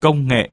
công nghệ.